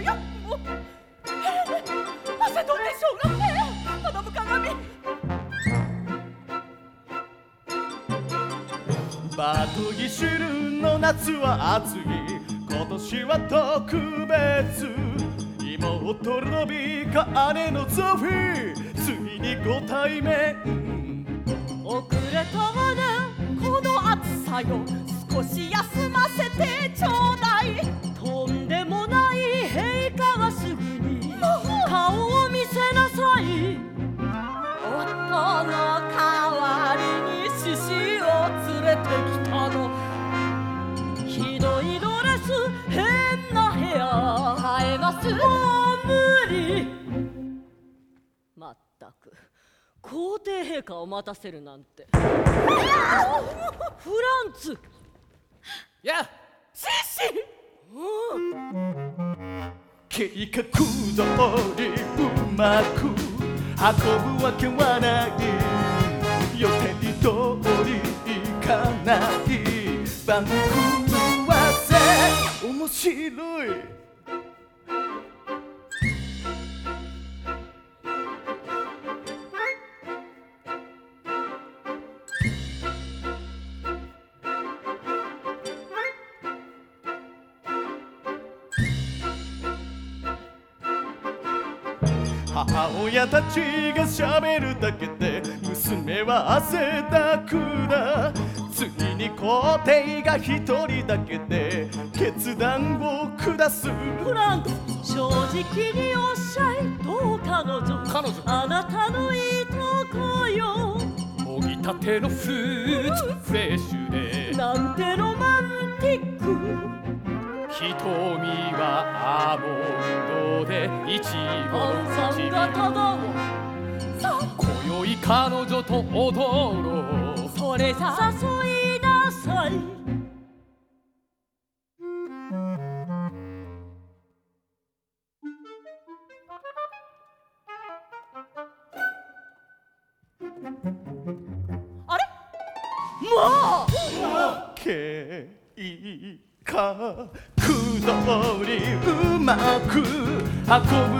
くれてるのよもう汗どんでしょうがねえ頼む鏡バトギシルの夏は暑い今年は特別。妹ルビか姉のゾフィーついにご対面遅れたわねこの暑さよ少し休ませてちょうだいったく。皇帝陛下を待たせるなんて。フランツ。やシシ計画通りうまく運ぶわけはない。予定通りいかない。番組はせ面白い母親たちが喋るだけで娘は汗だくだ。ついに皇帝が一人だけで決断を下す。フランツ正直におっしゃい。どう彼女彼女。あなたのいいとこよ。もぎたてのフルーツフレッシュで。なんてロマンティック瞳はアーモンドでイチゴの唇今宵彼女と踊ろう。それじゃ誘いなさい。あれ？もう！計画通りうまく運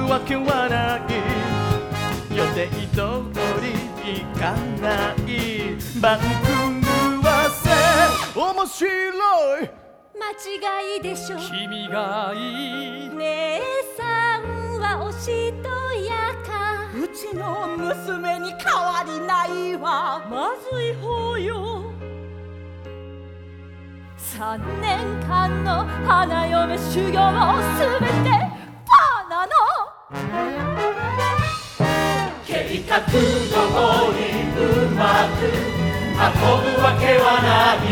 ぶわけはない予定通りいかない番組はせ面白い間違いでしょ。君がいい姉さんはおしとやか。うちの娘に変わりないわ。まずい方よ3年間の花嫁修行をすべてパーなの計画通りうまく運ぶわけはない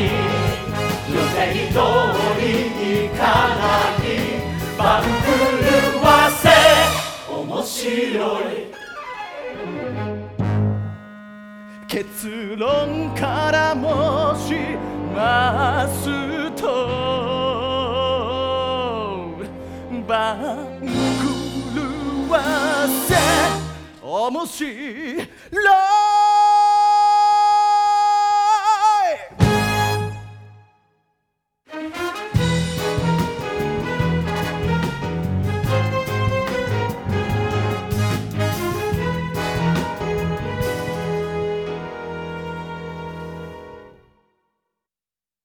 予定通りいかない番狂わせ面白い結論から申し狂わせ面白い